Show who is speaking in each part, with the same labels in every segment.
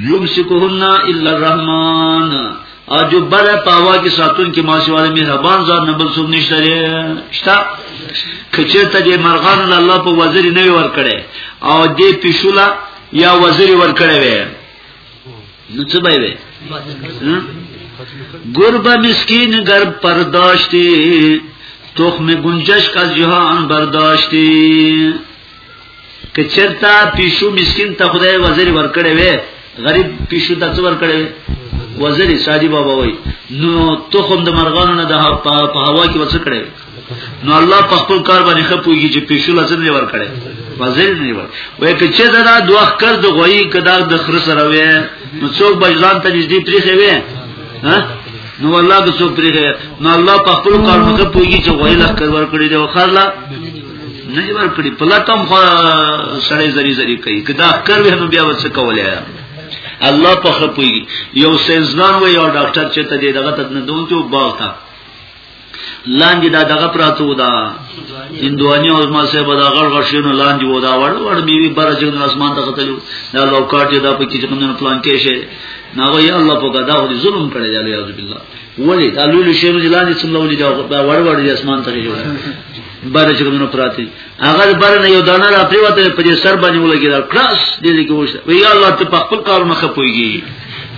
Speaker 1: یمسکهن الا الرحمن او جو بر پاوا کې ساتون کې ماشواله مهربان ځان نه بل څوک نشته شتا کچه ته دې مرغان الله په وزیر نه ور کړي او دې پښولا یا وزیر ور کړي نو څه به وي گربه مسکین گر پرداشتی تخم گنجش کا جهان برداشتی که چرتا پیشو مسکین ته خدای وزیر ورکړی وي غریب پیشو ته څور کړي وزیر ساجی بابا وای نو تخم د مرغانو نه د په هوا کې وڅ کړي نو الله په خپل کار باندې خپوږي چې پیشو لازم نه ور کړي وزیر نه ور وای که چې دا دوه کړ د غوي کدا د خر سره وې نو څوک بجلان ته نږدې پریخې وې ها نو الله د څوک پریخې نو الله په خپل کار مخه پوږي چې غوي لخ کړ ور کړی دی خرلا نه ور کړی په لاتم خو سړې زری زری کوي کدا کړ به نو بیا وڅ کولای الله په خپوږي یو سنځدان و یو ډاکټر چې ته دې دغه تدنه دونکو باغ تا لاندې دا دغه پراته و دا هندواني او ما سه به دا غړ غشینو لاندې و دا وړ وړ میوي بر چې د اسمان ته قتلو دا لوکاټي دا په کې چې کوم پلان کې شي ناغه یا الله په غدا هو ظلم کړی دی الله عزب الله ولی دا لولو شیرو جلان څومره ولې دا وړ وړ د اسمان ته جوړ بر چې کوم پراته هغه برنه یو دانه را پریوته په دې سر باندې ولګیدل کلاس دې دې کې وښه وی الله ته په خپل کارونه خپويږي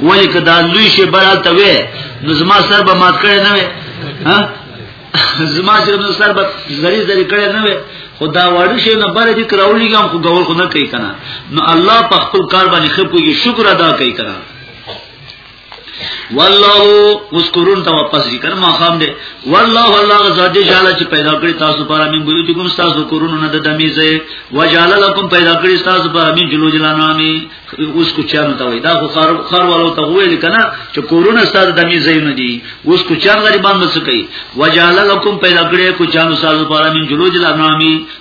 Speaker 1: ولی که دا لوی شي براته وې نو زما سر به مات کړي نه وې ها زما چې نو سر به زری زری کړي نه وې خدا وړو شي نه بره دې کراولې ګم خو ګول خو نه کوي کنه نو الله په خپل کار باندې خپويږي شکر ادا کوي کنه والله وذكرون ته واپس ذکر ما خام دي والله الله غزاد جاله چې پیدا کړی تاسو پر امین بوی چې کوم تاسو کورونو نه د دمیزه وجاله لكم پیدا کړی تاسو پر امین جلو جلانامي اوس کو چانو ته وای دا خو خر خر ولو ته ویل کنه چې کورونه تاسو د دمیزه نه دي اوس کو چان غریبان مس کوي وجاله لكم پیدا کړی کو چانو تاسو پر امین جلو جلانامي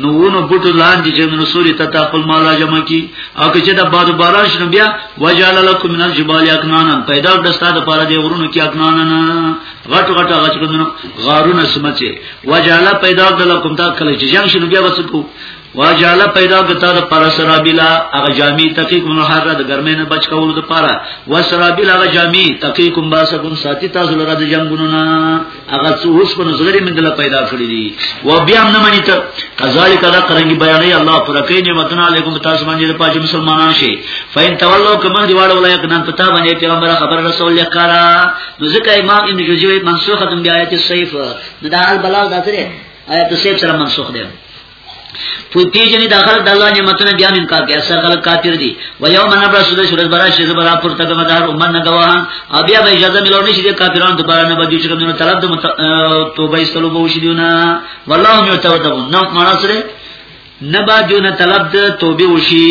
Speaker 1: نو ونو بوټو لاندې چې نو سوري ته خپل مال راجم کی او که چې د باد باران شنو بیا وجعل لكم من الجبال اكنانا پیدا کړ ستاسو لپاره د غرونو کې اكنانا غټ غټ هغه چې نو غارونه سمته وجعل پیدا کړ لكم تا کله چې جنگ شنو بیا وسکو وجعل پیدا کړ تا د پر سرابیلا هغه جامي تقیق منحر د ګرمه نه بچ کول د پاره وسرابیلا هغه جامي تقیقم باسکم ساتي تاسو لپاره د جنگونو نه هغه څو اوس په نظرې موږ له پیدا کړی دي و بیا نه مانی ته کذالک دا قرنګي بیانې الله پر کې نعمتونه علیکم تاسو باندې پاج مسلمانان شي فین تولوا کما دی واړو ولای کنه پتا باندې پیغمبر خبر رسول یکارا نو ځکه امام ابن جوزی منسوخه د آیت سیف نو دا البلاغ دا سره آیت سیف سره منسوخ دی په پیجنې داخل د الله نعمتونه بیا من کافي اثر غل کافر دي و یوم نبرس د شورز برا شي زبر اپر تک مدار امن نه گواهان او بیا به اجازه ملو نشي د کافرانو د بارا نه به چې کومو طلب د توبه استلو به وشي دیونه والله یو توبه نه مناسره نه با دیونه طلب د توبه وشي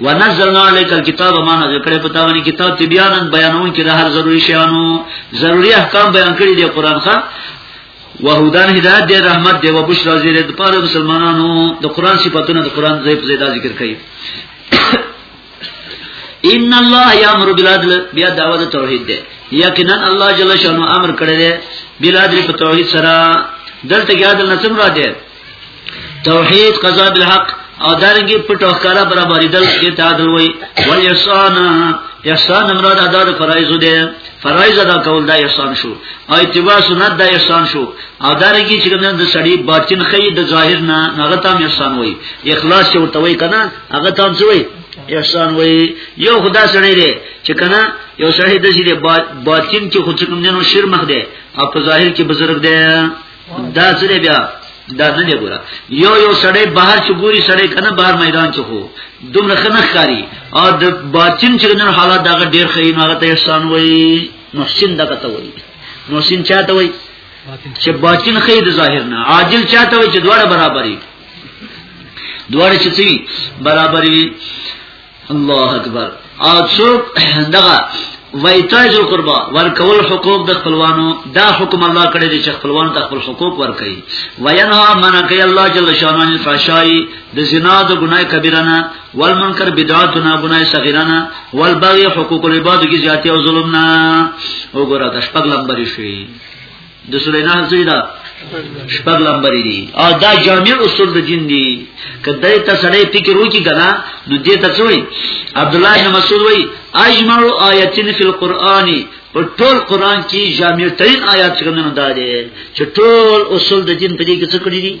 Speaker 1: ونزلنا عليك الكتاب ما نازل کړي په تاوني کتاب ته بیان بیانون کې د هر ضروري شیانو ضروري احکام بیان کړي دی قران ښا وهودان هدایت دی رحمت دی و بشرا زیر د پاره مسلمانانو د قران صفاتونه د قران ځای په ځای ذکر کړي ان الله یامر بالعدل بیا دعوه د توحید ده یقینا الله جل شانو امر کړی دی بالعدل په توحید سره دلته کې عدل نه څومره دی توحید قضا بالحق او دارنګي پټ او ښکارا برابرې دل کې تعادل وي ول احسان احسان مراد ادا د فرایض دي فرایض ادا کول دا احسان شو او اتباع سنت دا احسان شو او دارنګي چې کوم د سړی باطن خې د ظاهر نه هغه تام احسان وي اخلاص چې ورته وي کنه هغه تام څه وي احسان وي یو خدا سره دی چې کنه یو سړی د دې باطن کې خو چې کوم نه شرمخ دی او په ظاهر کې بزرګ دی دا سره بیا دا نه دی ګوره یو یو سړی بهر چې ګوري سړی کنه بهر میدان چې خو دومره خنخ کاری او د باطن چې نن حالات دا ډیر خیر نه غته احسان وای محسن دا ته وای محسن چاته وای چې باطن خیر ظاهر نه عاجل چاته وای چې دواړه برابرې دواړه چې برابرې الله اکبر او څوک دغه وایتاج او قربا ورکول حقوق د خپلوانو دا حکم الله کړی دی چې خپلوان ته خپل حقوق ورکړي وینا من کوي الله جل شانه الفحشای د زنا د ګناه کبیره نه والمنکر بدعات نه ګناه صغیره نه والبغي حقوق العباد کی زیاتی او ظلم نه وګوره د شپږ لمبر شي د سورې نحل څه ده شپږ لمبر دي او دا جامع اصول د دین دي کله ته سړی فکر وکړي کنه نو دې ته څه وایي عبد الله بن مسعود وایي اجمع آیاتین فی القرآن په ټول قران کې جامع ترین آیات څنګه نه دا دي چې ټول اصول د دین په دې کې څه کړی دي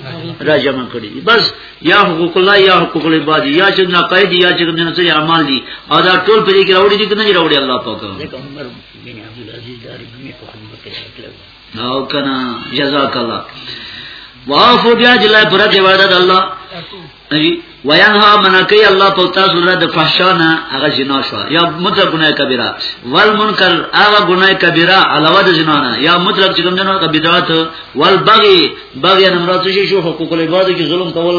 Speaker 1: راجمع کړی دي بس یا حقوق الله یا حقوق العباد یا چې ناقید یا چې نه څه اعمال دي او دا ټول په دې کې راوړي دي کنه راوړي الله پاک بن عبد العزيز داري بن محمد كتاب نو کنا جزاك الله وافو بیا جلا پر دی وعده الله اجي وینها منکی الله په تاسو نه د فحشانا هغه جنا شو یا مطلق ګناه کبیره ول منکر هغه ګناه کبیره علاوه د جنا نه یا مطلق چې کوم جنا کبیرات ول بغي بغي نه مراد شي شو حقوق العباد کې ظلم کول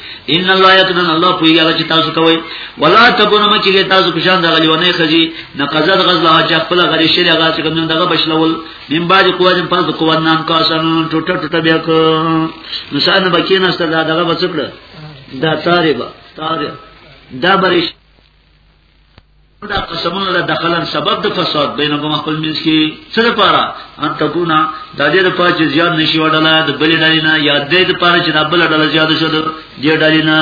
Speaker 1: ان الله یتمن الله په یاله چې تاسو کوی ولا تکونو مکیږي تاسو په شان د غلیونه خزي نه قزر غزلا چې خپل غری شری هغه چې کوم دغه بشلول من بعد قوت پس د قوت نام کا سن ټوټه ټوټه بیا کو نشان بکینه ستر دغه بچکړه دا تاربا تار دا برش دا قسمونه له دخلن سبب د فساد بینکم خپل منځ کې څه لپاره ان تکونا د دې لپاره چې زیات نشي وډلا د بلې ډلې نه یا د دې لپاره چې د بل ډلې زیات شو د دې ډلې نه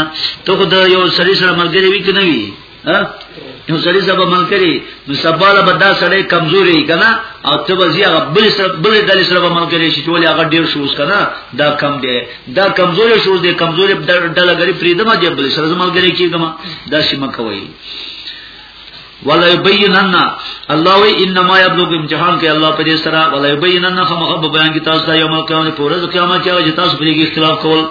Speaker 1: ته خو د یو سړي سره ملګری وي کنه وي ها یو سړي سره ملګری نو سباله به دا سړی کمزوري کنه او ته به زیات بل سره بل ډلې سره ملګری شي ټول هغه ډیر شوس کنه دا کم دی دا کمزورې شو دې کمزورې ډله غری پریدمه دې بل سره زملګری کیږم دا شي مکوي ولا یبینن الله وی انما یبلغ امتحان کې الله په دې سره ولا یبینن خمغه بیان کې تاسو ته یوم القیامت پر ورځ قیامت کې چې تاسو پرې اختلاف کول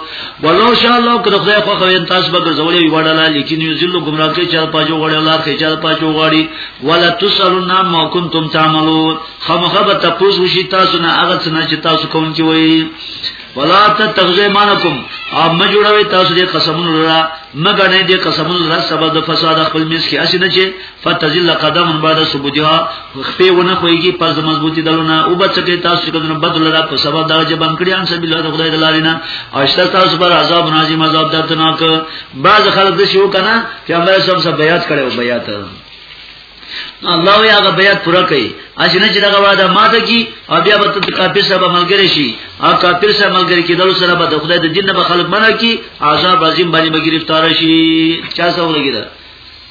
Speaker 1: ولو شاء الله که خدای خو خوین تاسو به ګرځولې وړاله لیکن یو ذل گمراه کې چا پاجو وړي الله کې چا پاجو وړي ولا تسلون ما کنتم تعملون خمغه به تاسو شي تاسو نه هغه څه چې تاسو کوم کې وایي ولا تتخذوا مانکم او مجوړوي تاسو دې قسمونه لرا مګر نه دې قسمونه لرا سبب د فساد خپل میس کې اسی نه چې فتزل قدم بعد ثبوتها خپې ونه خوېږي پس د مضبوطی دلونه او بچکه تاسو کدن بدل لرا په سبب دا چې بنکړي ان سبیل الله خدای دلارینا او شته تاسو پر عذاب نازم عذاب دردناک بعض خلک د شو کنه چې الله سب سب بیات کړي او بیات الله وی هغه بیا پورا کوي اجنه چې دغه وعده ماته کی او بیا به ته کافر سره ملګری شي او کافر سره ملګری کیدل سره به د خدای د دین نه خلق منع کی عذاب عظیم باندې به گرفتار شي چا څو لګیدا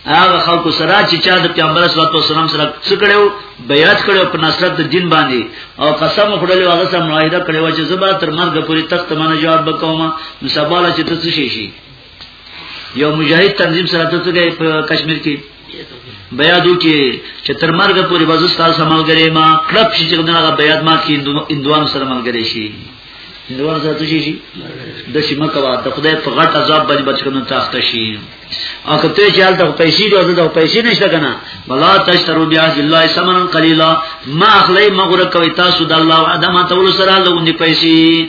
Speaker 1: هغه خلکو سره چې چا د پیغمبر صلی الله علیه وسلم سره څه کړو بیعت کړو په نصرت د دین باندې او قسم خورلو هغه سره معاهده کړو چې زبر تر مرګ پورې تخت منه جواب وکوم نو سباله چې ته څه شي یو مجاهد تنظیم سره ته څه په کشمیر کې بیادو کې چې تر مرګ پورې به زستا سملګری ما کلب شي چې دغه بیاد ما کې اندوان سره ملګری شي اندوان سره تشي شي د شمه کوا د خدای په غټ عذاب باندې بچنه تاخت شي او کته چې حالت په پیسې دی او د پیسې نشته کنه بلا تشترو بیا الله سمن قلیلا ما اخلی مغره کوي تاسو د الله ادم ته ول سره لوندې پیسې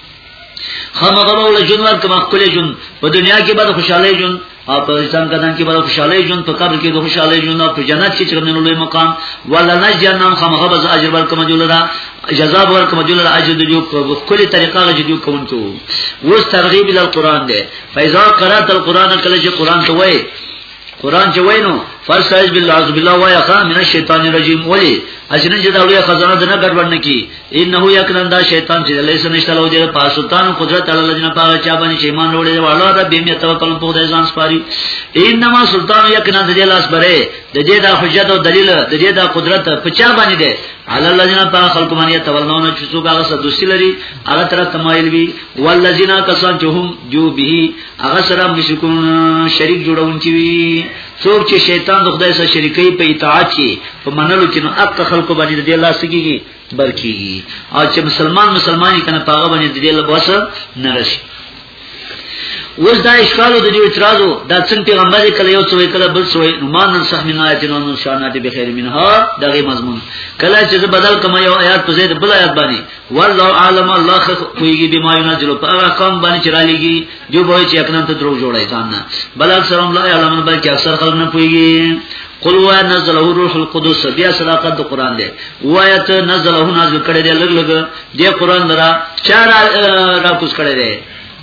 Speaker 1: خامغه ول جون ورک ما خپل جون په دنیا کې به خوشاله جون او په انسان کدان کې به خوشاله جون په قبر کې به خوشاله جون او په جنت کې چې کوم لوی مقام ولا نجنم خامغه به اجر ورک ما جوړه جزاء ورک ما جوړه اجر دی په خپل طریقه غږ دی کوم ته وس ترغیب ال قران دی فایزا قرات القران کله چې قران ته وای قران چې وینو فاستعذ بالله اعوذ بالله وایا خا من الشیطان الرجیم ولی اجنه چې دا لوی خزانه دنه ګډوډ نه کی انه یقینا دا شیطان چې لیس نشته لو دې په سلطان قدرت الله جن پاغه چا باندې چې ایمان وروړي والا دا به می توکل په خدای ځان سپاري انما سلطان یقینا دې لاس بره د دې دا حجت او دلیل د دې دا قدرت په چا باندې ده علی الذین تا خلق باندې تولون چې څوک هغه سدوسی لري هغه تر تمایل وی والذین کسان چې هم جو به هغه سره مشرکون شریک جوړون چی وی څوک چې شیطان د خدای سره شریکي په اطاعت چی په منلو کې نو اق خلکو باندې د الله سګيږي برکیږي او چې مسلمان مسلمانې کنه پاغه باندې د الله بوسه نه راشي وز دا اشکالو د دې اعتراضو دا څنګه پیغمبر کله یو څوې کله بل څوې نو مان صح من آیت نو نو شانات به خیر منها دغه مضمون کله چې بدل کما یو آیات په زید بل آیات باندې والله عالم الله خو کویږي به ما ينزل په هغه قوم باندې چې را لګي جو به چې اکنن ته درو جوړای ځان نه بل اکثر هم لا علم بلکې اکثر خلک نه کویږي قل و نزله روح القدس بیا صداقت د قران دی وایت نزله نازل کړي دی لګ لګ دی قران درا چار را کوس کړي دی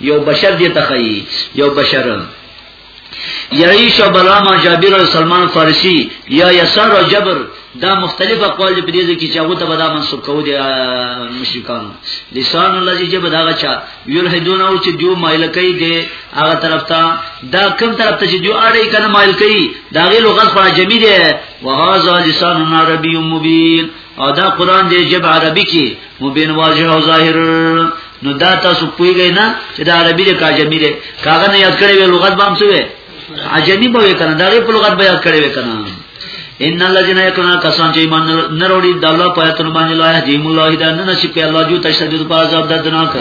Speaker 1: یو بشر دې تخی یو بشر یعیش و بلاما جابر و سلمان فارسی یا یسار و جبر دا مختلف اقوال دی پریده کی چاگو تا بدا منصوب کهو دی مشرکانو لسان اللہ جی جب داغا چا یلحدون او چی دیو مائل کئی دی آغا طرف تا دا کم طرف تا چی دیو آڑی کنا مائل کئی داغی لغت پر جمی دی وغازا لسان عربی مبین او دا قران دی جب عربی کې مبین واضح او ظاهر نو دا تاسو پوهیږئ نه چې دا عربی دی کاجمی دی کاغه نه یاد کړی وی لغت بام څه وی عجمی به کنه دا په لغت به یاد کړی وی کنه ان الذين يكون کسان چې ایمان نه وروړي د الله په آیاتونو باندې لا یهدیم الله هدا نه نصیب په الله جو تشدد په عذاب دردناک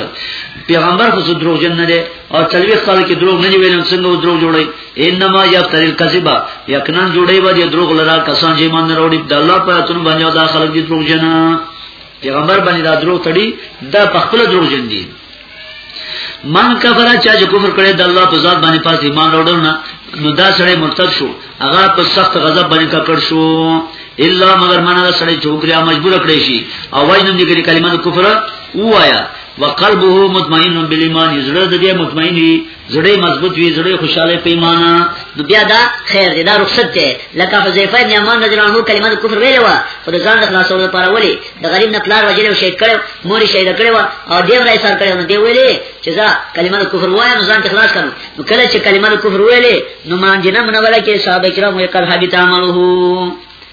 Speaker 1: پیغمبر خو دروغ جن نه دي او تلوي خلک دروغ نه ویل څنګه دروغ جوړي انما یفتر الکذبا یقینا جوړي به د دروغ لرا کسان چې مان وروړي د الله په اتون باندې دا خلک دي دروغ جنا پیغمبر باندې دا دروغ تړي دا په خپل دروغ جن دي من کفر چا چې کفر کړي د الله په ذات باندې پاس ایمان وروړل نه نو دا سړی مرتد شو هغه په سخت غضب باندې ککړ شو الا مگر معنا دا سړی چوکریا مجبور کړی شي او وای نن دې کلمه کفر وایا وقلبه مطمئن بالایمان یزړه دې مطمئن زړه مضبوط وي زړه خوشاله پیمانه
Speaker 2: نو بیا دا خیر دی دا رخصت دی لکه حذیفه ابن یمان رضی الله عنه کلمه کفر ویلې و خو ځان د خلاصولو لپاره ولې د غریب نه پلار وجلې او شهید کړو مور شهید کړو او دیم راي سر کړو نو دی ویلې چې دا کلمه کفر وای نو ځان خلاص کړو نو کله چې کلمه کفر ویلې نو مان جنم نه ولا کې صاحب کرام یې کړه حبیت عمله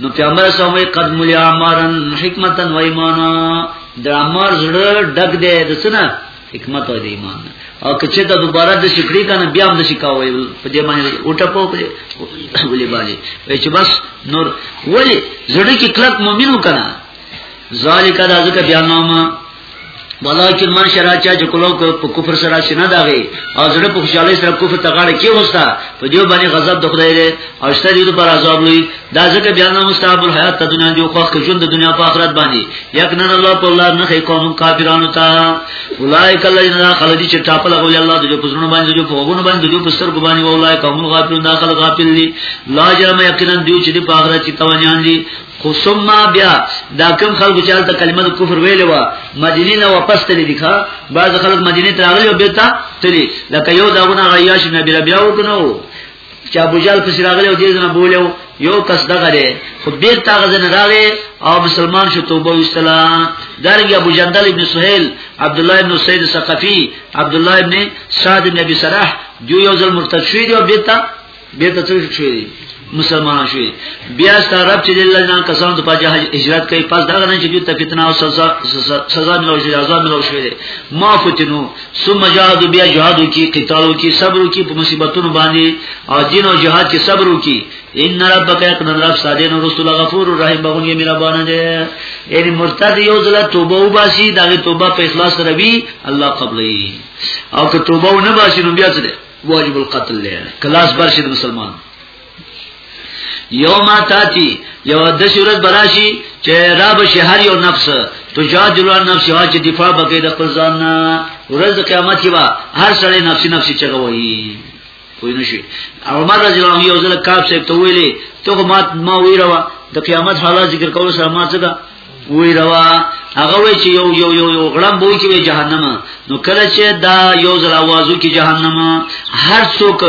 Speaker 2: نو پیغمبر صلی الله علیه وسلم قد ملیا عمرن حکمتا و ایمانا د عمر زړه ډک دی د سنا حکمت او د ایمان او کچه ته دوباره د شکړی کنه بیا هم د شکاوي په دې باندې اوټه په ولې باندې په چې بس نور ولې زړه کې کلک مؤمنو کنه ذالک دا ځکه بیا نامه
Speaker 1: ولکن من شرا چا چې کولو په کفر سره شنه داغي او زړه په خوشاله سره کفر ته غاړه کې وستا په دې باندې غضب د خدای لري او شته دې پر عذاب لوي دا ځکه بیان مستحب الحیات ته دنیا جو خوښ ژوند د دنیا په آخرت باندې یقین الله په الله نه خې قوم کافرانو ته اولایک الذین خلدی چې ټاپل غوړي الله د جو پسونو باندې جو په وګونو باندې جو پستر کو باندې اولایک هم غافلون داخل غافل دي لا جرم یقینا دوی چې په آخرت کې توانیان دي خو ثم بیا دا کوم خلق چې حالت کلمه کفر ویلې و مدینه نه واپس تللی دي ښا بعض خلک مدینه ته راغلي او بیرته تللی لکه یو داونه غیاش نبی ربیا وکنو چې ابو جال پس راغلی او دې نه بولیو یو کس دغه دی خو بیرته غزن راغی او مسلمان شو توبه وستلا درګي ابو جندل ابن سهيل عبد الله ابن سید ثقفي عبد الله ابن سعد ابن ابي سرح جو یو ځل مرتد شوی دی او بیرته به ته څه شوی مسلمان شوی بیا ستاره رب چې الله جان کسان ته پاجه هجرت کوي پس دا نه چې دوی ته فتنه او سزا سزا ملو شي عذاب ملو شي ما فتنو ثم جهاد بیا جهاد کی قتال کی صبر کی په مصیبتونو باندې او دین او جهاد کې صبر کی ان ربک یقنا رب صادین رسول غفور رحیم بغون یې مهربان دی یعنی مرتد یو ځله توبه وباسي دا توبه په اخلاص سره وی الله قبلې او که توبه نه باسي نو بیا څه واجب القتل لے کلاس برشد مسلمان یوم تاتی یو د شورت براشی چې را بشي هر یو نفس تجادل عن نفس وا چې دفاع بکې د خپل ځان ورځ قیامت کې با هر سړی نفسي نفسي چغوي پوه نشي عمر رضی الله عنه یو ځل کاپ صاحب ته ویلي ته ما ما ویروا د قیامت حالات ذکر کول سره ما څه وی روا هغه وی چې یو یو یو یو غړم بو کې وی جهنم نو کله چې دا یو زل اوازو کې جهنم هر څوک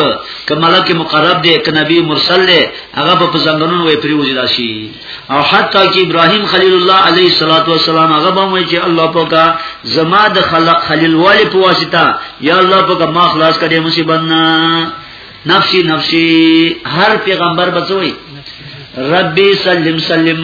Speaker 1: ک ملک مقرب دی ک نبی مرسل دی هغه په زنګونو وی پریوځي راشي او حتی کې ابراهیم خلیل الله علیه الصلاۃ والسلام هغه به وی چې الله پاکه زما د خلق خلیل والی په واسطه یا الله پاکه ما خلاص کړي مصیبت نه نفسی نفسی هر پیغمبر بچوي ربي سلم سلم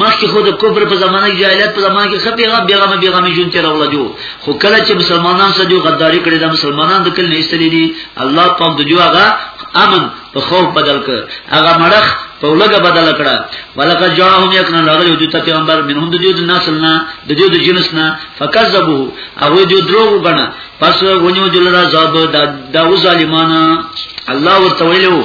Speaker 1: مخکې خو د کفر په زمانه کې جاهلیت په زمانه کې خپې غا بیغه مې بیغه مې جون تیر ولا جو خو کله چې مسلمانان سره جو غداری کړی دا مسلمانان د کله نشتلې دي الله پاک د جو هغه امن په خوف بدل کړ هغه مړخ په لګه بدل کړه ولکه جاءهم یکنا لغل یو ته پیغمبر منهم د دې د نسلنا د دې د جنسنا فکذبوه هغه دې دروغ وګڼه پس ونیو دلرا زاب دا ظالمانه الله ورته ویلو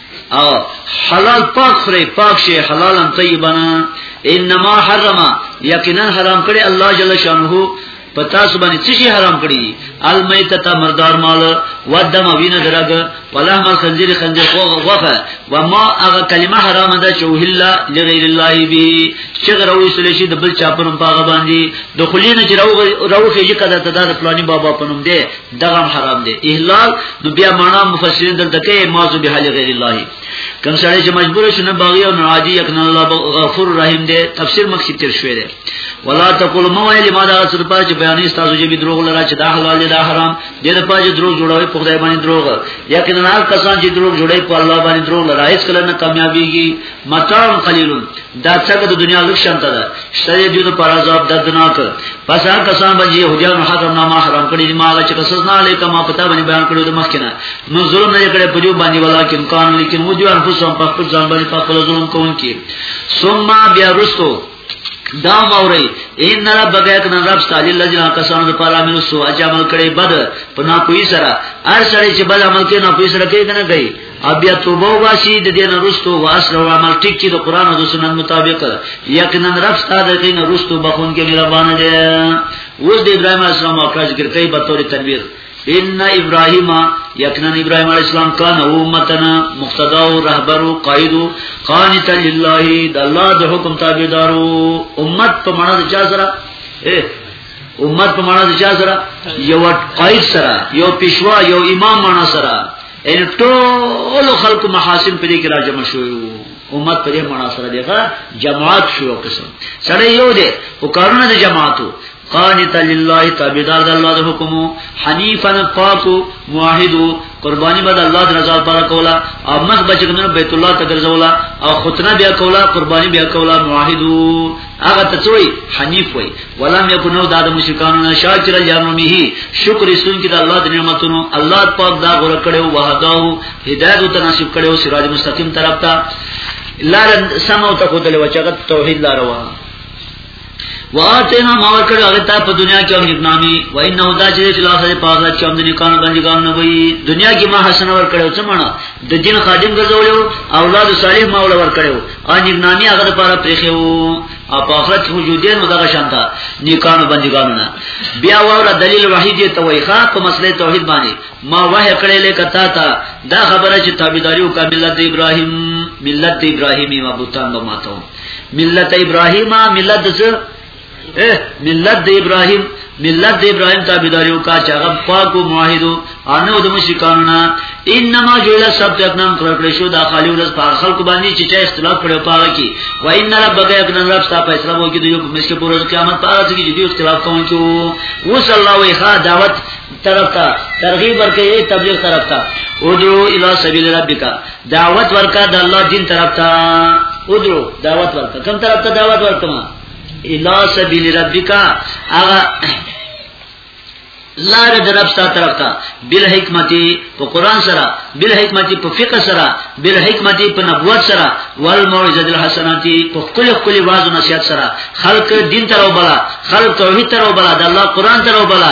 Speaker 1: او حلال پاک خوري پاک شي حلالا طیبا انما حرم یقینا حرام کړي الله جل شانه پتا سبانی څه شي حرام کړی دي المیت تا مردار مال و دم وینه درګ ولا ما خنزیر خنزیر خو غوفه و ما هغه کلمه حرام ده چې وهلا لغیر الله به چې غروي سلی شي د بل چا پرم پاغه باندې د خلینو چې روغه چې کده تدا د پلاني بابا پنوم دی دغه حرام دی احلال نو بیا معنا مفسرین دلته کوي ما ذو بحال غیر الله کوم سره چې مجبور شونه باغی او ناجی یکن الله غفور رحیم دی تفسیر مخکې تیر شوی دی ولا تقول ما ویل ما دا سر پاج بیانې تاسو چې دروغ لرا چې دا حلال دی دا حرام دی د پاج دروغ جوړوي په خدای باندې دروغ یقینا کسان چې دروغ جوړي په الله باندې دروغ لرا هیڅ کله نه کامیابیږي متان قلیل دا څنګه د دنیا لږ شان ته ده شته دې د پر عذاب دردناک پس هغه کسان باندې يهوديان حرام نه ما حرام کړی ما لا چې قصص نه علیکم ما پتا باندې بیان کړو د مخکنه نو ظلم نه کړی په جو باندې ولیکن قانون لیکن وجو انفسهم په خپل ځان باندې په خپل ظلم کوونکی ثم بیا رستو دا موري ان رب بیک نه رب صالح الذي کسانو د پاره مینو سو اچ عمل کړي بد په نا کوئی سره هر سره چې بد عمل کوي نه کوئی سره کوي کنه کوي او بیا توبه واسي د دین رستو واسره او عمل ټیک چې د قران او د سنت مطابق یقینا رب ستاسو د دین رستو بخون کې مهربان دی اوس د ابراهيم اسلام او کاش ګرځي په تور تنویر ان ابراهيم يقينا ابراهيم عليه السلام كان امتنا مقتدا او رهبر او قائد قانت لله د الله د حکم تابعدار امت په معنا د چا سره امت په معنا د چا سره یو قائد سره یو پیشوا یو امام معنا سره ان ټول خلق محاسن په دې کې راجم شوی امت په دې معنا سره دیغه جماعت شو قسم سره یو دی او کارونه د جماعتو قانت لله تابعدار د الله د حکم حنیفا پاک موحد قربانی بد الله د رضا پر کولا او مخ بچنه بیت الله ته ګرځولا او خطنه بیا کولا قربانی بیا کولا موحد هغه ته څوی حنیف وای ولم یکن نو د مشرکانو شاکر یانومه شکر سن کی د الله د نعمتونو الله پاک دا غره کړو وهداو هدایت ته نصیب کړو سراج مستقیم طرف ته لار سمو ته خدای وچغت توحید لاروا واتینا ما ورکړ هغه ته په دنیا کې امر نامي و ان نو دا چې لا سره په هغه چې هم د نکان باندې ګام نه وي دنیا کې ما حسن ورکړ څه معنا د دین خادم ګرځول اولاد صالح ما ول ورکړ او نک نامي هغه لپاره پرېخو او په آخرت کې وجودین نو دغه شانتا نیکانو بندګانونه بیا وره دلیل وحید ته وای ښا په مسله توحید باندې ما وه کړې لیک تا تا دا خبره چې تابعداریو کا ملت ابراهیم ملت ابراهیمی مبوتان به ماتو ملت ابراهیم ملت څه ملت د ابراهیم ملت د ابراهیم تابعداریو کا چې هغه پاکو موحدو انو د مشرکانو نه انما جوړ سبت اپنام کړکړې شو د خالی ورځ په خلکو باندې چې چا اختلاف کړو پاره کې و ان ربک یقنا رب ستا فیصله وکړي د یو مسکه پر قیامت پاره چې دوی اختلاف کوونکو وصلی الله علیه دعوت طرف ته ترغیب ورکړي تبلیغ طرف ته ادعو الی سبیل ربک دعوت ورکا د الله دین طرف ته ادعو دعوت ورکا کوم طرف ته دعوت ورکما الی سبیل ربک هغه لار د رب ستا طرف ته بل حکمتي په قران سره بل حکمتي په فقه سره بل حکمتي په نبوت سره ول موعظه الحسناتی په کل کل واز نصیحت سره خلق دین تر وبلا خلق توحید تر وبلا د الله قران تر وبلا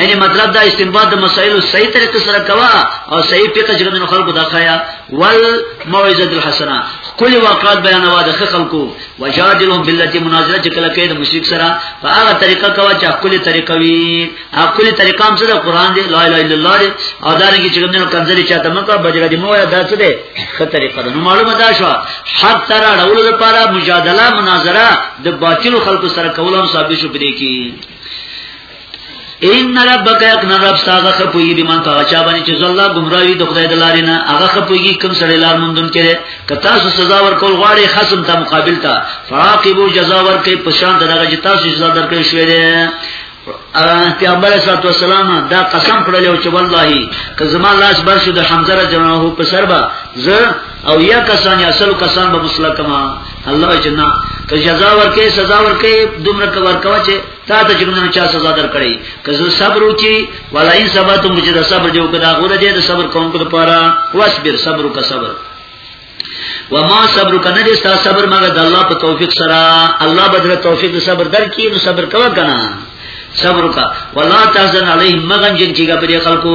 Speaker 1: یعنی مطلب دا استنباط د مسائل صحیح طریقې سره کوا او صحیح فقہ چې د خلکو د خیا ول موعظه الحسنه کل واقعات بیان وا د خلکو وجادلهم بالتي مناظره چې کله کې د مشرک سره په هغه طریقه کوا چې خپل طریقه وی خپل طریقه هم سره قران دی لا اله الا الله دی او دا نه چې کوم کنځلې چاته مکه بجره دی موه دا څه دی خه طریقه ده نو معلومه ده شو حق تر اړول لپاره مجادله مناظره د باطل خلکو سره کولم ثابت شو پرې کی ان ربک یقن رب ساغه خپوی به من په چا باندې چې زلا گمراهی د خدای د لارې نه هغه خپوی کوم سره لار مندون کړي که تاسو سزا ورکول غواړي خصم ته مقابل ته فراقبو جزا ورکړي په شان دغه چې تاسو سزا درکړي شوې ده پیغمبر صلی الله علیه وسلم دا قسم کړل چې والله که زما لاس بر شو د حمزه رضی الله عنه په سر به زه او یا کسان یا اصل کسان به مسلکما الله جنا که جزا ورکه سزا ورکه دومره کور کوا چې تا ته چې موږ چا سزا درکړي که زه صبر وکي ولا ان سبا ته موږ د صبر دیو کدا غوړه دې د صبر کوم کو لپاره واصبر صبر کا صبر وما صبر کنه دې ستا صبر مګه د الله په توفیق سره الله بدر توفیق د صبر درکې نو صبر کوا کنه صبر کا ولا تحزن علیهم مغم جن کیږي پر خلکو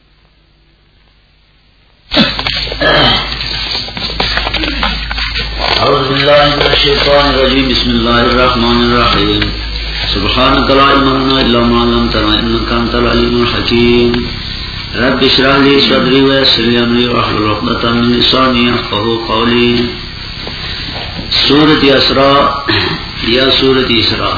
Speaker 1: اعوذ بالله من الشیطان الرجیم بسم الله الرحمن الرحیم سبحانك لا علم لنا الا ما علمتنا انك انت العليم الحكيم رب اشرح لي صدري ويسر لي امري واحلل عقدة من لساني يفقهوا قولي سورة اسراء یا سورة اسراء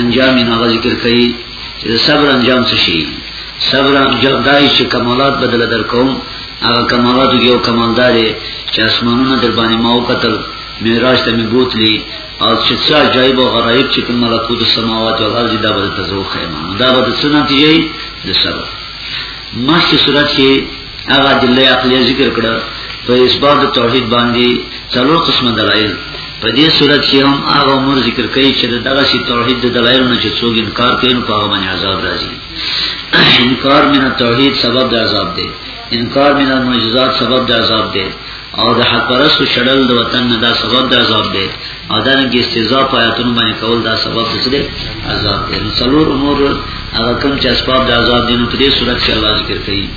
Speaker 1: انجام یې هغه ذکر کوي چې صبر انجام څه شي صبر انجام دای چې کمالات بدل درکوم هغه کمالات یو کمالدار چې اسمانونه در باندې ما وکتل معراج ته مې بوتلی او چې څه عجایب او غرایب چې کوم ملکوت السماوات او الارض دا به تزو خیمه دا به څه نتیجه د صبر مخکې صورت کې هغه دلې عقلی ذکر کړه په اثبات توحید باندې څلور قسمه دلایل په دې صورت کې هم هغه عمر ذکر کوي چې دغه سي توحید د دلایل نه چې څوک انکار کوي نو هغه باندې عذاب راځي انکار من توحید سبب د عذاب دی انکار من معجزات سبب د عذاب دی او د حق پرستو شړل د وطن نه دا سبب د عذاب دی او دا نه کې استزاء په آیاتونو باندې کول دا سبب څه دی عذاب دی نو څلور امور هغه کوم چې اسباب د عذاب دي نو په دې صورت کې الله ذکر کوي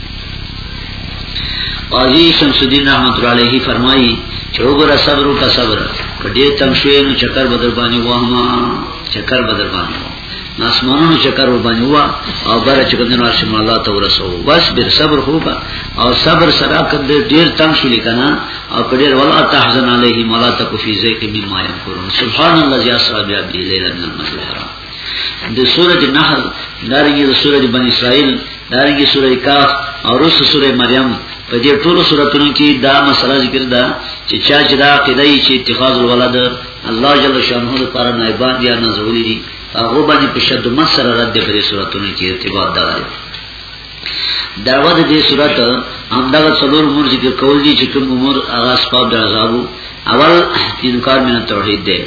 Speaker 1: قاضی شمس الدین رحمت الله علیه فرمایي چې وګوره صبر او صبر په دې تم شوې نو چکر بدر باندې وهما چکر بدر باندې ناسمانونو چکر و باندې وا او بر چې کوم نو شم الله ته ورسو بس بیر صبر خوبا او صبر سره کده ډیر تم شو لیکنا او کډیر ولا تحزن علیه مولا تک فی ذیک مما یکرون سبحان الله یا صاحب یا بی لیل من المسجد الحرام د سورۃ النحل دارنګه د سورۃ بنی اسرائیل دارنګه سورۃ کاف او رس سورۃ مریم په دې ټولو سوراتونو کې دا مسله ذکر ده چې چا چې دا عقیده یې چې اتخاذ الولد الله جل شانه لپاره نائبان یا نزولی دي هغه باندې په شد مسره رد پرې صورتونو کې ارتباط ده دعوه د دې صورت همدغه څلور امور ذکر کول دي چې کوم امور هغه اسباب د عذابو اول انکار من توحید ده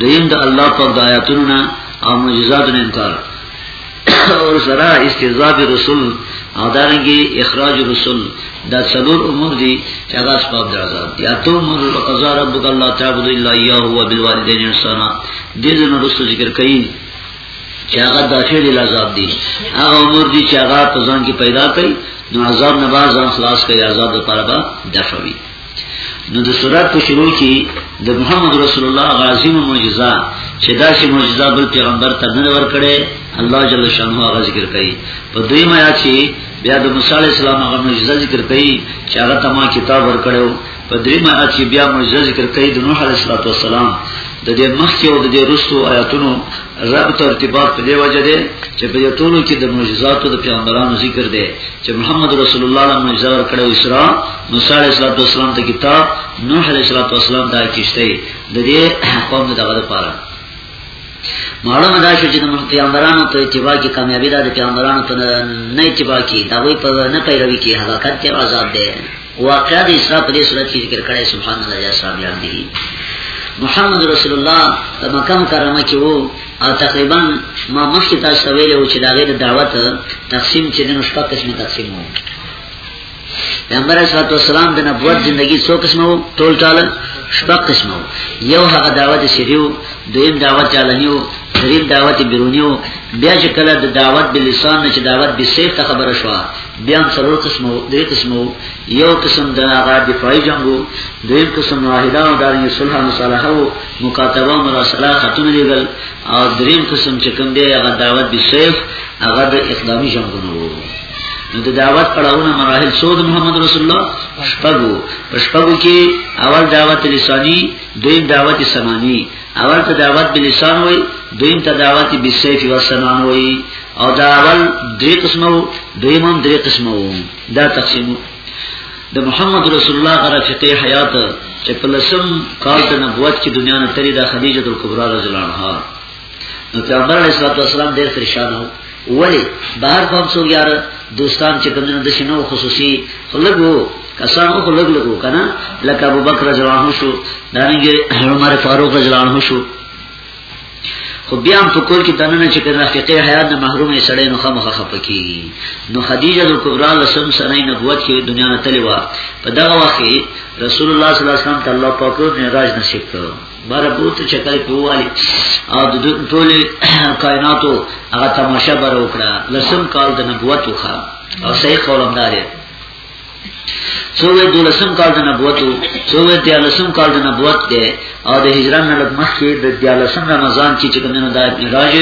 Speaker 1: دویم د الله په آیاتونو او معجزاتو انکار اور سرا استعزاء رسول او دارنګي اخراج رسول دا څلور امور دي چې هغه اسباب د عذاب دي اته امور قضا ربک الله تعبد الا اياه هو بالوالدين احسانا دې جن رسول ذکر کوي چې هغه داخل ال عذاب دي هغه امور دي چې هغه په ځان کې پیدا کوي نو عذاب نه باز خلاص کوي عذاب لپاره به دفوي نو د سورات په شروع کې د محمد رسول الله غازی معجزه چې دا چې معجزه بل پیغمبر ته نه ورکړي الله جل شانه هغه ذکر کوي په دوی ما چې بیا د موسی علی السلام هغه معجزه ذکر کوي چې هغه ته ما کتاب ورکړو په دوی ما چې بیا معجزه ذکر کوي د نوح علی السلام د دې مخکې او د دې رسو آیاتونو ربط او ارتباط په دې وجه ده چې په ټولو کې د معجزاتو د پیغمبرانو ذکر ده چې محمد رسول الله له معجزه ورکړو اسراء موسی علیہ الصلوۃ والسلام ته کتاب نوح علیہ الصلوۃ والسلام ته کیشته د دې قوم دغه لپاره معلومه ده چې د پیغمبرانو په اتباع کې کامیابی ده د پیغمبرانو په نه اتباع کې دا وی په نه پیروي کې هلاکت ته عذاب ده واقعا د اسراء په دې صورت کې ذکر کړی سبحان الله یا صاحب یان دی محمد رسول الله په مکه مکرمه کې وو او تقریبا ما مخکې تاسو ویلو چې دا غیر دعوت تقسیم چې د نشپه قسمه تقسیم وو پیغمبر صلی الله علیه وسلم د نبوت ژوندۍ څو قسمه وو ټول ټاله شپږ قسمه وو یو هغه دعوت سریو دویم دعوت چالنیو دریم دعوت بیرونیو بیا چې کله د دعوت بل لسان نه چې دعوت به سیف ته خبره شو بیا هم څلور قسمه وو درې قسمه وو یو قسم د هغه دفاعي جنگ وو دویم قسم معاهده او دارین صلح مصالحه وو مکاتبه مراسله خاتون دیګل او دریم قسم چې کوم دی هغه دعوت به سیف هغه د اقدامي جنگونو وو نو د دعوت پړاوونه مراحل څو د محمد رسول الله شپږو په شپږو کې اول دعوت لسانی دویم دعوت سمانی اول ته دعوت بلسان وای دویم ته دعوت بسیف و سنان وای او دا اول درې قسمه وو دویم هم درې قسمه وو دا تقسیم د محمد رسول الله غرفقه حیات چې په لسم کال د نبوت کې دنیا نه تری د خدیجه کلبرا رضی الله عنها نو پیغمبر علیه الصلاه والسلام ډیر پریشان وو ولی بهر کوم څو یار دوستان چې کوم د شنو خصوصي خلګو کسان خو لګ لګو کنه لکه ابو بکر رضی الله عنه شو دانګي عمر فاروق رضی الله عنه شو خو بیا په کول کې دنه چې کړه حقیقي حیات نه محروم یې سړی نو خامخ خپکی نو خدیجه کبرا لسم سره نبوت کې دنیا نه تلوا په دغه وخت رسول الله صلی الله علیه وسلم ته الله پاک معراج نصیب کړ برپوت چکر کې والی او د ټول کائناتو هغه تماشه بر وکړه لسم کال د نبوت وخا او صحیح قولم دار څوې د لسم کال د نبوت څوې د لسم کال د نبوت ده او د هجران نه لږ مخکې د د لسم رمضان چې چې کومه د معراج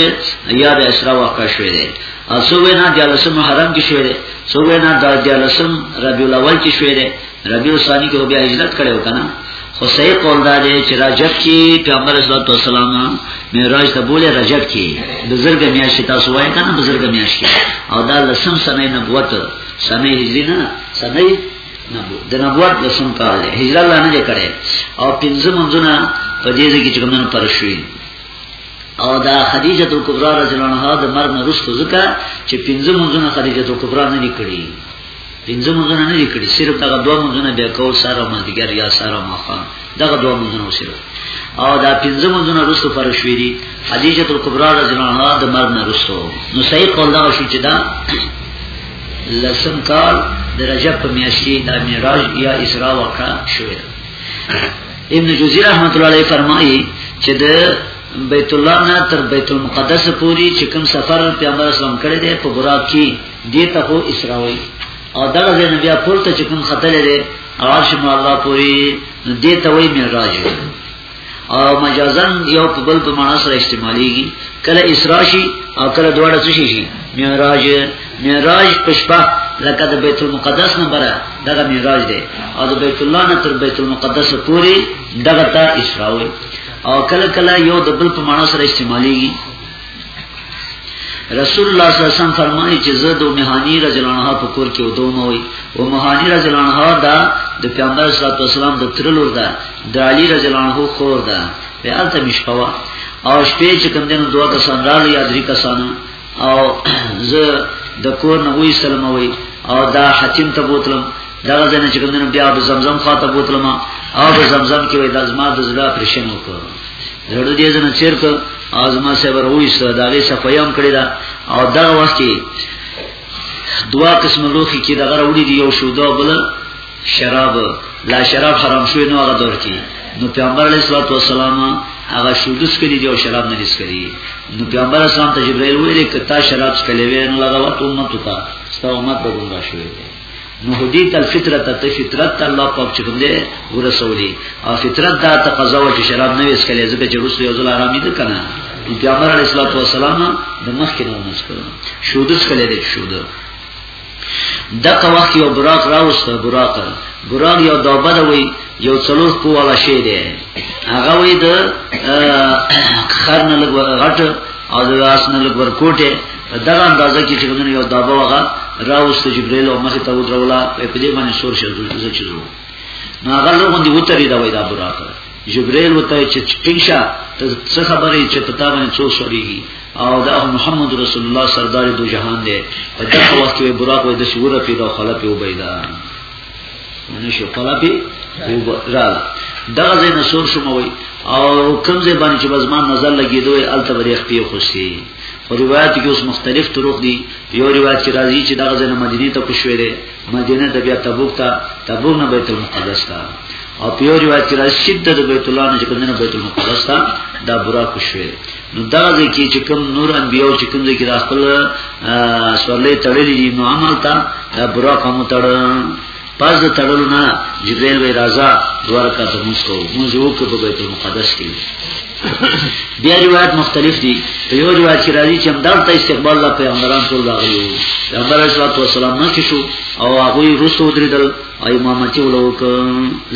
Speaker 1: یا د اسرا واقع شوې ده او څوې نه د لسم حرم کې شوې ده څوې نه د لسم ربیع الاول کې شوې ده ربيع ثاني کې بیا هجرت کړي وکنه خو صحیح قول دا دی چې رجب کې پیغمبر صلی الله علیه وسلم معراج ته بوله رجب کې بزرګ میاشت تاسو وایي کنه بزرګ میاشت او دا لسم سنه نبوت سنه هجری نه سنه نبوت د نبوت لسم کال دی هجرت الله نه کړي او پنځه منځونه په دې کې چې کومه پر شوي او دا خدیجه کبرا رضی الله عنها د مرګ نه وروسته ځکه چې پنځه منځونه خدیجه کبرا نه نکړي پنځه مونږونه نه لیکل صرف دا دوه مونږونه بیا کو سره مازیګر یا سره ماخام دا دوه مونږونه وسره او دا پنځه مونږونه رسو پر شویری حدیثه الکبرى رضی الله عنها د مرګ نه رسو نو صحیح قول دا شو چې دا لسم کال د رجب په میاشت کې د معراج یا اسراء وکړه شوې ابن جوزی رحمت الله علیه فرمایي چې د بیت الله نه تر بیت المقدس پوری چې کوم سفر پیغمبر اسلام کړی دی په براق کې دې ته خو اسراوي او دا ځین بیا پورته چې کوم خطر لري او عرش مو الله پوری نو دې ته وایي معراج او مجازن یو په بل په معنا سره استعماليږي کله اسراء شي او کله دواړه څه شي معراج معراج پښپا لکه د بیت المقدس نه بره دغه معراج دی او د بیت الله نه تر بیت المقدس پورې دغه ته اسراء او کله کله یو د بل په معنا سره استعماليږي رسول الله صلی الله علیه وسلم فرمایي چې زه د مهانی رضی الله عنها په کور کې ودوم وي او مهانی رضی الله عنها دا د پیغمبر صلی الله علیه وسلم د ترلور ده د علی رضی الله عنه خور ده په الته مشپوا او شپې چې کوم دین دوه کسان راغلي یا درې کسان او زه د کور نه وې سلام وي او دا حتیم ته بوتلم دا ځنه چې کوم دین بیا د زمزم خاطه بوتلم او د زمزم کې وې د ازما د زړه پرشن وکړ زړه دې زنه چیر ک ازما صبر وېست دا غي صفایم کړی دا او دا وخت کې دوا قسم لوخي کې دغه وړي دی یو شودا بل شراب لا شراب حرام شوی نو هغه دور کې نو پیغمبر علیه الصلاۃ والسلام هغه شودس کړي دی او شراب نه دس کړي نو پیغمبر اسلام ته جبرائیل ویل کتا شراب څکلې وې نو لغوت امت ته ستا امت به ګمرا شوی دی نو هدی تل فطرت ته فطرت ته الله پاک چې کوم دی ورسولي او فطرت دا تقاضا و چې شراب نه ویس کړي ځکه چې رسول یو ځل آرامي نه کنه پیغمبر علیه الصلاۃ والسلام د مخ کې نه ونس کړو شودس کړي دي شود دغه وخت یو براق راوسته براق براق یو دابه ده وی یو څلور کو والا شی دی هغه وی د خرن لګ غټ او د اسنه لګ ورکوټه په دغه اندازه کې چې موږ یو دابه وغه راوست جبرئیل او مخ ته ودرولا په دې باندې سور شو چې چلو نو هغه له غوندي وتري دا وای دا براک جبرئیل وته چې ټینګه ته څه خبرې چې په تا باندې څو شوريږي او دا محمد رسول الله سردار دو جهان دی په دغه وخت کې براک وای د شوره پیدا خلا په وبیدا نو شو خلا په را دغه زین سور شو موي او کوم ځای باندې چې بزمان نظر لګیدوې الته بریخ پیو خوشي په روایت کې اوس مختلف طرق دي یو روایت چې راځي چې دغه ځنه مدینه ته کوشوي دي مدینه د بیا تبوک ته تبوک نه بیت المقدس ته او په یو روایت کې راځي چې د بیت الله نه چې کنه بیت المقدس ته دا برا کوشوي نو دا ځکه چې کوم نور انبیو چې کوم ځکه راخل سورلې تړلې دي نو عمل ته برا کوم تړل پس د تړلو نه جبرئیل وی راځه دوه رکعات مونږ کوو مونږ یو کې په بیت المقدس کې بیا روایت مختلف دي په یو روایت کې راځي چې همدار ته استقبال الله پیغمبران صلی الله علیه وسلم پیغمبر صلی الله علیه وسلم نه شو او هغه رسو درېدل او امامتي ولوک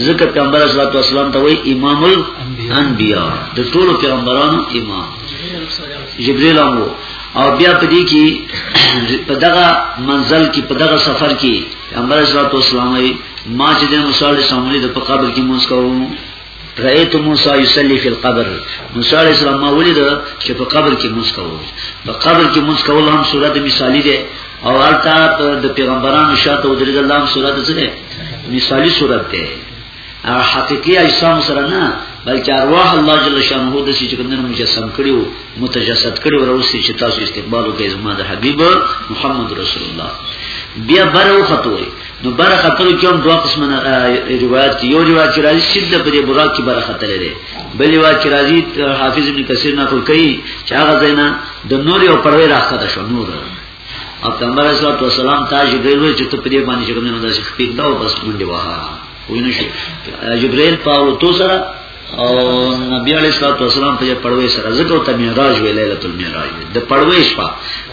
Speaker 1: ذکر پیغمبر صلی الله علیه وسلم ته وایي امام الانبیاء د ټول پیغمبرانو امام جبرئیل امو او بیا په دې کې په دغه منزل کې په دغه سفر کې پیغمبر صلی الله علیه وسلم ما چې د موسی علیه السلام د په قبر کې مونږ کوو رأيت موسی یصلی فی القبر موسی علیہ السلام ما ولید چې په قبر کې مونږ کوو په قبر کې مونږ کول هم صورت مثالی ده او هلته د پیغمبرانو شاته ودرېدل هم صورت څه ده مثالی صورت ده هغه حقيقي اجسام سره نه بلکې ارواح الله جل شانه د سې چې کومنه مجسم کړیو متجسد کړیو راوسی چې تاسو استقبال وکړئ زما د حبيب محمد رسول الله بیا برو خطوي نو بر خطر کې هم دوه قسمه روایت کې یو روایت چې راځي چې د بری براق کې بر خطر لري بل روایت چې راځي حافظ ابن کثیر نقل کوي چې هغه زینا د نور یو پروي راخته شو نور او پیغمبر صلی الله علیه وسلم ته جبرئیل وایي چې ته په دې باندې چې کوم نه داسې خپل دا او بس منډه وها وینې شو جبرئیل پاولو تو سره او نبی علیہ الصلوۃ والسلام په پړوي سره ذکر ته معراج وی ليله المعراج د پړوي شپه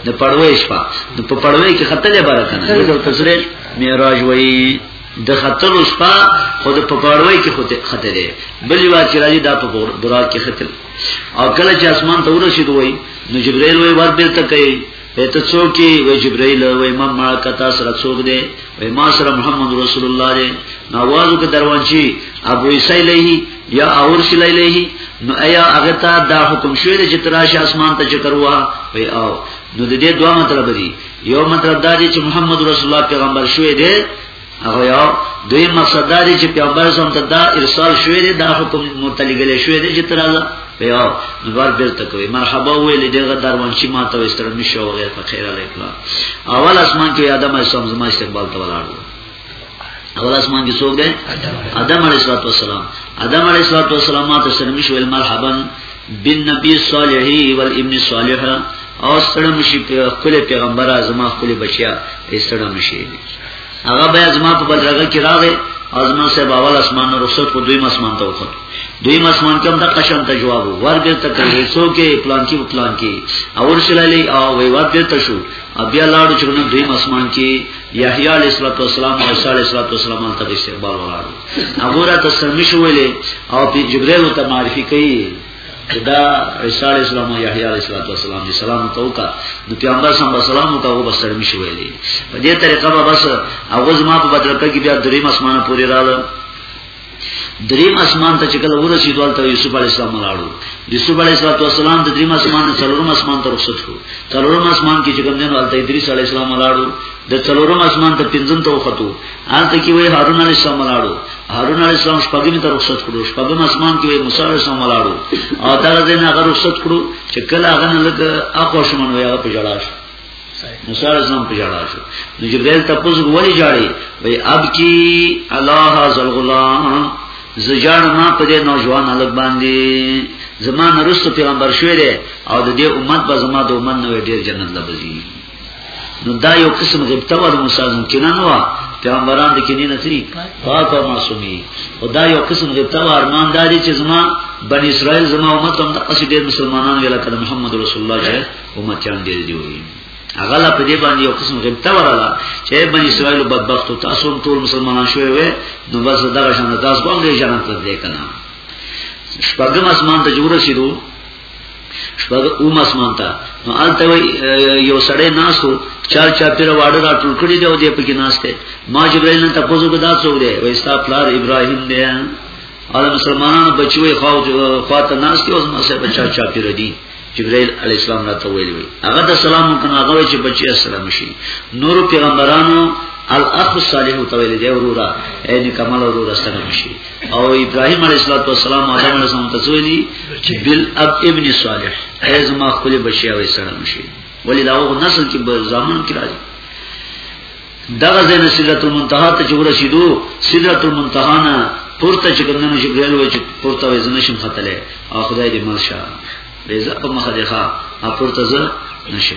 Speaker 1: د پړوي شپه د په پړوي کې خطر عبارت نه ذکر تسریح معراج وی د خطر شپه خود په پړوي کې خطر دی بل یو چې راځي دا په برا کې خطر او کله چې اسمان ته ورسید وای نو جبرئیل وای ور بیرته کوي ته څوک یې وای جبرئیل وای ما ما کتا سره څوک دی وای ما سره محمد رسول الله دی نو आवाज وک دروان شي ابو عیسی لیه یا اور شي لیه نو ایا هغه ته دا حکم شوی دی چې تراش اسمان ته چکر وها وای او نو د دې دوه مطلب دي یو مطلب دا دی چې محمد رسول الله پیغمبر شوی دی هغه یو دوی مقصد دا دی چې پیغمبر سم ته دا ارسال شوی دی دا حکم متلګل شوی دی چې ترازه بیا نور بیرته کوي مرحبا ویل دغه دروانشي ما ته وستر نشو وغیر په خیر علیکم اول اسمان کې ادم اسلام زما استقبال ته ولاړ اول اسمان کې څوک دی ادم علیه السلام ادم علیه السلام ما ته سره مشو ویل مرحبا بالنبي صالح والابن صالح او سره مشي په خپل پیغمبر اعظم خپل بچیا یې سره مشي هغه بیا زما په بدرګه کې راغی ازمن صاحب اول اسمان نه رخصت کو دویم اسمان ته وخت دویم اسمان کوم د قشم ته جواب ورګر ته کړی سو کې پلان کې پلان کې اور شلالي او وی واد دې ته شو بیا لاړو چې نو دویم اسمان کې یحیی علیہ الصلوۃ والسلام او عیسی علیہ الصلوۃ والسلام ته استقبال ولاړو هغه را ته سمش ویلې او په جبرئیل ته معرفي کوي چې دا عیسی علی السلام او یحیی علی السلام دی سلام ته وکا نو پیغمبر صلی الله علیه وسلم ته وګ بسر مشي ویلې په دې طریقه به بس هغه زما په بدرکه کې بیا دریم اسمانه پورې رااله دریم اسمان ته چې کله ورسېد ولته یوسف علی السلام لاړو یوسف علی السلام د دریم اسمان نه څلورم اسمان ته رخصت شو څلورم اسمان کې چې کوم دین ولته ادریس علی السلام لاړو د څلورم اسمان ته پنځم ته وختو هغه کې وی هارون علی السلام ولاړو هارون علی السلام شپږم ته رخصت کړو شپږم اسمان کې وی موسی علی السلام ولاړو او دا دین هغه رخصت کړو چې کله هغه نه لګ اخو شمن وی هغه په جړا شو موسی علی السلام په جړا شو نو جبرائیل تاسو ولی جاړي وی اب کی الله ذل غلام زجان ما په دې نوجوان الګ باندې زمان رسو پیغمبر شوی دی او د دې امت به زما د امت نو ډیر جنت لبزي نو دا یو قسم غبطه و د موسی ممکنه نه و پیغمبران د کینې نه تری پاک او معصومی او دا یو قسم غبطه و ارمان دا دی چې زما بنی اسرائیل زما امت هم د قصې ډېر مسلمانان ویل کړه محمد رسول الله چې امتیان ډېر دی وی هغه لا په دې باندې یو قسم غبطه وراله چې بنی اسرائیل بدبخت او تاسو هم ټول مسلمانان شوي وي نو بس دا شان تاسو هم دې جنت ته ځې کنه شپږم اسمان ته جوړ شیدو شپږ اوم اسمان ته نو الته یو سړی ناسو چا چا پیر واړه را ټول کړی دی او دی پکې ناشته ما جبرائیل ته تاسو کو دا څوک دی وای ستا پلار ابراهیم دی او مسلمانانو بچوي خو خواته ناشته او ما سره بچا چا پیر دی جبرائیل علی السلام راته ویل وی هغه د سلام کنه هغه چې بچي السلام شي نور پیغمبرانو الاخ صالح تویل دی اورورا اې کمال اورورا ستنه شي او ابراهيم عليه السلام او آدم عليه السلام ته ویلي چې بل اب ابن صالح ایز ما خپل بچي او سره مشي ولې دا وو نسل کې به زامن کې راځي دغه زنه سدرت المنتها ته چې ورسېدو سدرت المنتها نه پورته چې کومنه شي ګل و چې پورته وې زنه شم خطلې او خدای دې ماشه دې زه په مخه ده ښا پورته زه نشم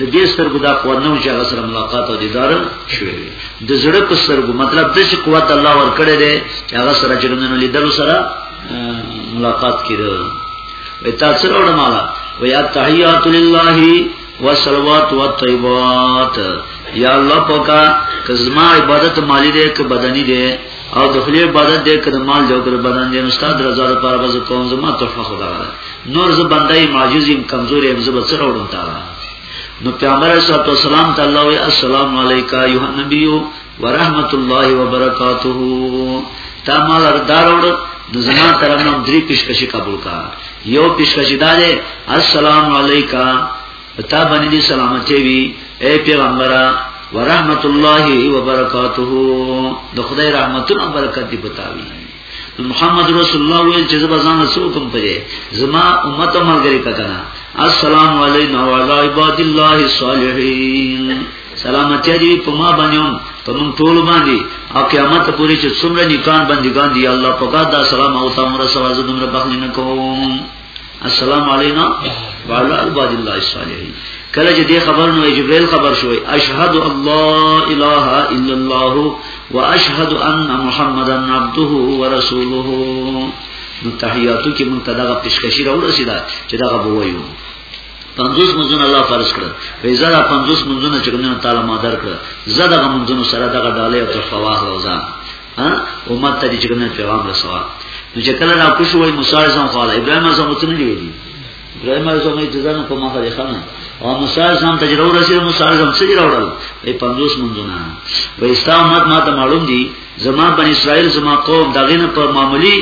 Speaker 1: د دې سترګو دا قوت نه و چې هغه سره ملاقات او دیدار شوی وي د زړه په سترګو مطلب د چې قوت الله ورکړی دی چې هغه سره چې نن لیدلو سره ملاقات کړو وي تاسو وروړه مالا ويا تحيات لله وصلوات والطيبات یا الله پاکا کزما عبادت مالی دې ک بدنی دې او د خلی عبادت دې ک د مال جو ګر بدن دې استاد رضا لپاره بز کوم زما تحفه خدا غره نور زه بندای معجز يم کمزور يم زه بچ راوړم تا نو پیغمبر صلی الله علیه وسلم ته الله وی السلام علیک ایه نبی ورحمت الله وبرکاته تا مال داروړ د زما طرف نوم درې پیشکشي قبول کا یو پیشکشي دا ده السلام علیک تا باندې دي سلامتی وی اے پیغمبر ورحمت الله وبرکاته د خدای رحمتونه برکت دی پتاوی محمد رسول الله ویل چې زبا ځان سو کوم پرې زما امت ملګری کتنه السلام علیکم و علی عباد الله الصالحین سلامتی دی په ما باندې په مون ټول باندې او قیامت پورې چې څومره نیکان بندگان دی الله پاک دا سلام او تاسو سره زموږ بخښنه کوم السلام علینا وعلى عباد الله الصالحین کله چې دې خبر نو جبريل خبر شوې اشهد الله اله الا الله واشهد ان محمدا عبده ورسوله نو تحیاتو کې مونږ ته دا پیشکشي راوړسیدا چې دا غوویو پنځوس منځونه الله فرض کړ فیزا دا پنځوس منځونه چې کومه تعالی ما درکړ زړه غو منځونو سره دغه ډالې او تخواه روزان ها امت ته چې کوم پیغام رسوا نو چې کله را کوشو وای موسی زم خاله ابراهیم زم ته نه دی ویلي ابراهیم زم یې جزا نه په ما خاله خانه او موسی زم ته جوړ رسید موسی زم څه جوړل په 50 منځونه وای ستا امت ما ته معلوم دي زما بن اسرائیل زما قوم دغه نه په معمولی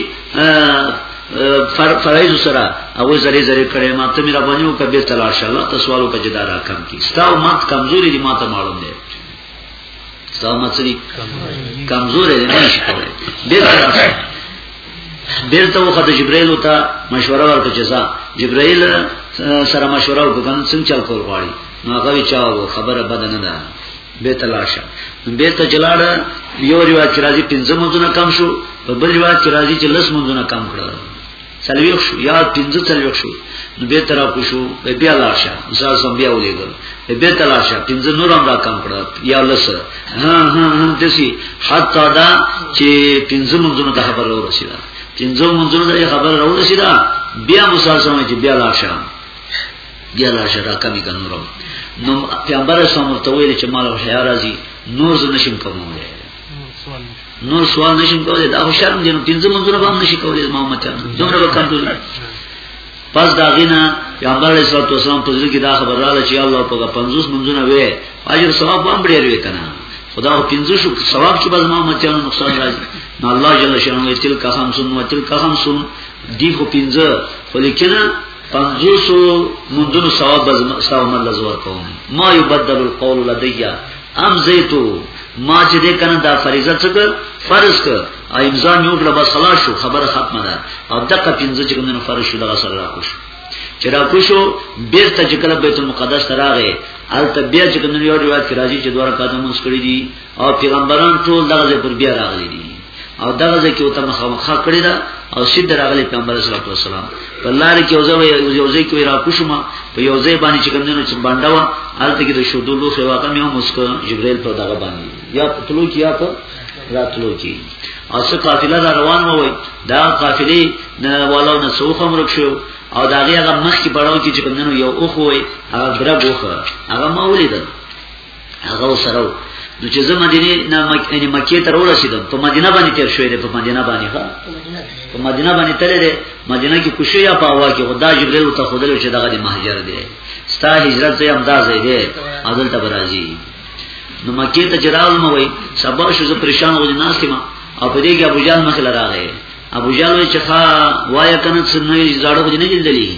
Speaker 1: فرایز سره او زری زری کړي ما ته میرا بنیو کبه تلاش الله تاسو والو کجدار کم کی ستا امت کمزوري دي ما ته معلوم دي دا مصری کمزور دی نه شي کولای بیرته بیرته وخت جبرائیل او ته مشوره ورکړه چې ځا جبرائیل سره مشوره وکړم څنګه چل کول غواړي نو هغه چاو خبره بد نه ده به تلاشه به ته جلاړ یو روایت چې راځي پنځه منځونه کم شو په بل روایت چې راځي چې لس منځونه کم کړل سلویخ شو یا پنځه سلویخ شو نو به تر کو شو به بیا لاړ شه مثال سم بیا ولېګل به به تر شه پنځه نور هم را کم کړه یا لس ها ها ها دسی حتی دا چې پنځه منځونو ته خبر را رسیدا پنځه منځونو ته خبر را رسیدا بیا مثال سم چې بیا لاړ شه بیا لاړ شه را کمی کنه نور نو پیغمبر اسلام ورته ویل چې مال او حیا راځي نور زنه شم کومه نور سوال نشم کولای دا خو شرم دی نو پنځه منځونه به هم نشي کولای ما مچا دومره به کنټرول پس دا غینا پیغمبر علیہ الصلوۃ والسلام په ځل کې دا خبر رااله چې الله په 50 منځونه وې اجر ثواب هم ډیر وې کنه خدا په 50 شو ثواب چې بس ما مچا نقصان راځي نو الله جل شانه تل کا خمسون و تل کا خمسون دی خو 50 خو لیکنه پنځوسو مندونو ثواب ساو مل زور کوم ما یبدل القول لدیا ام زیتو ما چې دې کنه دا فریضه څخه فرض ک امضا نیو کړه بس خلاص شو خبره ختمه ده او دغه پنځه چې کومه فرض شو دغه سره راکوش چې راکوشو بیرته چې کله بیت المقدس ته راغې البته بیا چې کومه یو روایت کې راځي چې دوه رکعات مونږ کړی دي او پیغمبران ټول دغه پر بیا راغلي دي او دغه ځکه او ته مخامخه کړی دا او سید راغلی پیغمبر صلی الله علیه وسلم په لار کې یو ځای یو ځای کې را کوشما په یو ځای باندې چې کومنه چې باندې وا هلته کې د شودو لو خو واقع مې مسک جبرائیل په دغه باندې یا تلو کې یا په راتلو کې او څه قافله را روان وای دا قافلې نه والو نه سوخه مرک شو او دا هغه مخ کې بڑاو کې چې کومنه یو اوخ وای هغه برګوخه هغه ما ولیدل هغه سره نو چې زه مدینه نه مکه مکه ته ورسیدم په مدینه باندې تیر شوې ده په مدینه باندې ها په مدینه باندې تل ده مدینه کې کوشي یا په هوا کې خدا جبرئیل ته خدل چې دغه د مهاجر دی ستا هجرت ته هم دازې دی اذل ته برازي نو مکه ته جرال مو وي سبا شو زه پریشان و جناس کې ما او په دې کې ابو جان مخ لراغې ابو جان وی چې ښا وای کنه څنګه زړه خو نه جلدلی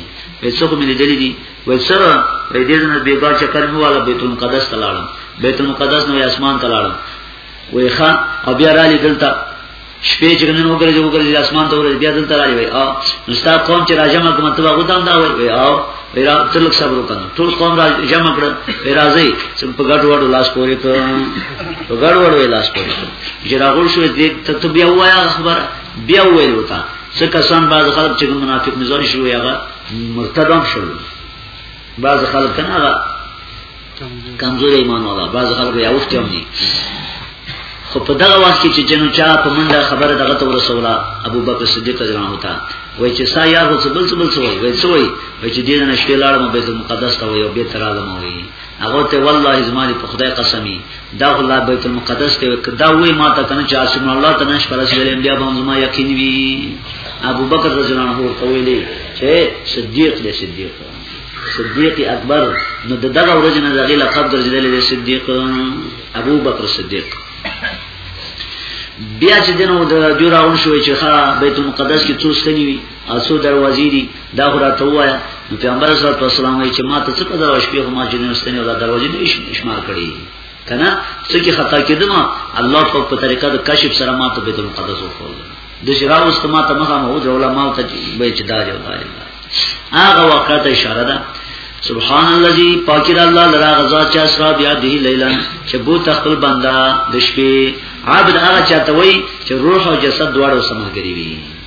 Speaker 1: هیڅوک مې لیدلې دي وای سره وای دې نه بیګا چکر مې والا بیت المقدس ته لاړم بیت المقدس نو اسمان ته لاړم وای ښا او بیا را لیدل تا شپې چې نن وګرځي وګرځي اسمان ته ورځي بیا دلته راځي وای او نستا قوم چې راځم کوم ته هغه دام دا وای او پیرا تلک صبر وکړه ټول قوم را جمع کړ پیرازي چې په ګډ وډو لاس پورې ته په ګډ وډو لاس پورې چې راغول شو دې ته بیا وایا خبر بیا ویل وتا څه کسان بعض خلک چې منافق مزاج شوی هغه مرتد هم شول بعض خلک کنه هغه کمزور ایمان والا بعض خلک یې اوښتي هم دي خو په دغه وخت کې چې جنو چا په منډه خبره دغه ته ورسوله ابو بکر صدیق رضی الله عنه وای چې سا یار هو څه بل څه بل څه وای وای څه وای وای چې دینه نشته لاړم بیت المقدس ته وای او به تر عالم وای هغه ته والله ازماری په خدای قسمی دا الله بیت المقدس ته دا وې ما ته کنه چې اسم الله ته نش پر رسول انبیا باندې زما یقین وی ابو بکر رضی الله عنه ته ویلې چې صدیق دې صدیق صدیق اکبر نو د دغه ورځې نه دغه لقب ګرځیدل دې صدیق ابو بکر صدیق بیا چې دنو د جوړاون شوې چې ښا بیت المقدس کې څو ستنی وی اسو دروازې دي دا خو راته وایا نو پیغمبر صلی الله علیه وسلم یې چې ما ته څه په دروازه کې ما جنې واستنې ولا دروازې نه شمار کړې کنه څه کې خطا کېدم الله په په طریقه د کشف سره ما ته بیت المقدس وکول د شرا اوست ما ته مخه مو د علماء ته به چې دا جو دا هغه وخت اشاره ده سبحان الذي پاکی د الله لرا غزا چا اسرا بیا دی لیلا چې بو تخل بندا د شپې عبد هغه چاته وای چې روح او جسد دواړو سمګری وي